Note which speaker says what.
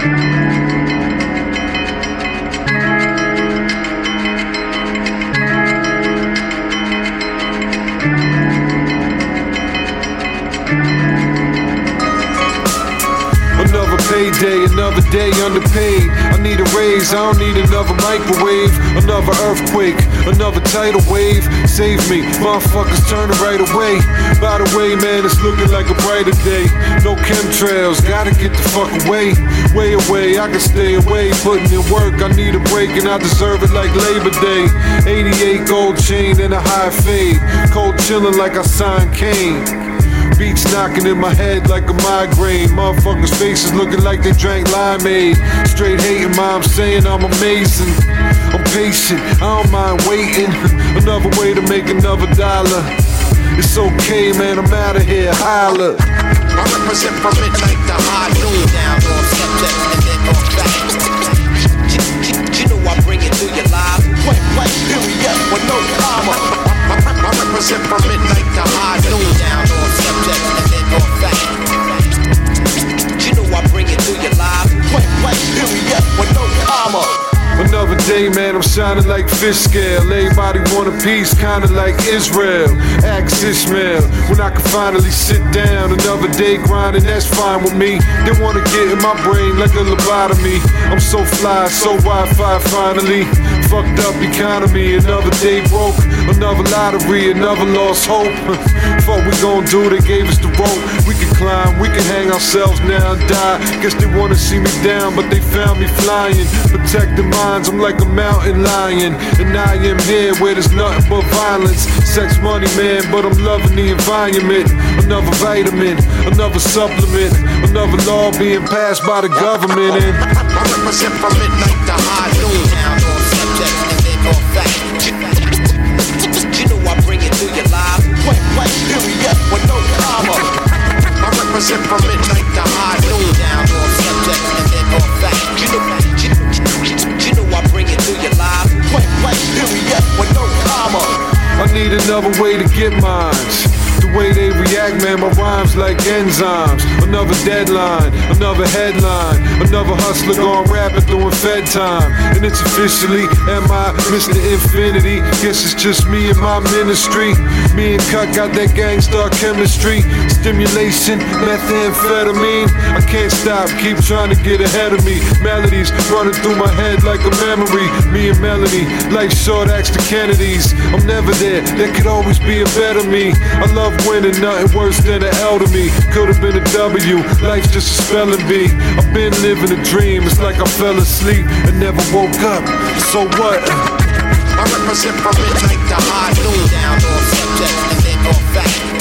Speaker 1: Música Another day underpaid. I need a raise, I don't need another microwave. Another earthquake, another tidal wave. Save me, motherfuckers turning right away. By the way, man, it's looking like a brighter day. No chemtrails, gotta get the fuck away. Way away, I can stay away. Putting in work, I need a break and I deserve it like Labor Day. 88 gold chain and a high fade. Cold chillin' like I signed Kane. Beats knocking in my head like a migraine. Motherfuckers' faces looking like they drank limeade. Straight hating, mom saying I'm amazing. I'm patient, I don't mind waiting. Another way to make another dollar. It's okay, man, I'm out of here. Holla.
Speaker 2: I represent from midnight to high noon. Down on subject and then on fact.
Speaker 1: Another day, man, I'm shining like fish scale. Everybody want a piece, kinda like Israel. Axe Ishmael, when I can finally sit down. Another day grinding, that's fine with me. They wanna get in my brain like a lobotomy. I'm so fly, so Wi-Fi finally. Fucked up economy, another day broke. Another lottery, another lost hope. Fuck we gon' do, they gave us the rope. We can climb, we can hang ourselves now and die. Guess they wanna see me down, but they found me flying. Protecting minds, I'm like a mountain lion. And I am here where there's nothing but violence. Sex, money, man, but I'm loving the environment. Another vitamin, another supplement, another law being passed by the government. And
Speaker 2: I represent from midnight to high
Speaker 1: need another way to get mines. Way they react, man, my rhymes like enzymes. Another deadline, another headline, another hustler gone rapping doing Fed time. And it's officially, am I Mr. Infinity? Guess it's just me and my ministry. Me and Cut got that gangsta chemistry. Stimulation, methamphetamine. I can't stop, keep trying to get ahead of me. Melodies running through my head like a memory. Me and Melanie, like short acts to Kennedys. I'm never there, there could always be a better me. I love winning, nothing worse than an L to me. Could've been a W, life's just a spelling bee. I've been living a dream, it's like I fell asleep and never woke up. So what?
Speaker 2: I represent from midnight to high noon. Down on subject and then on fact.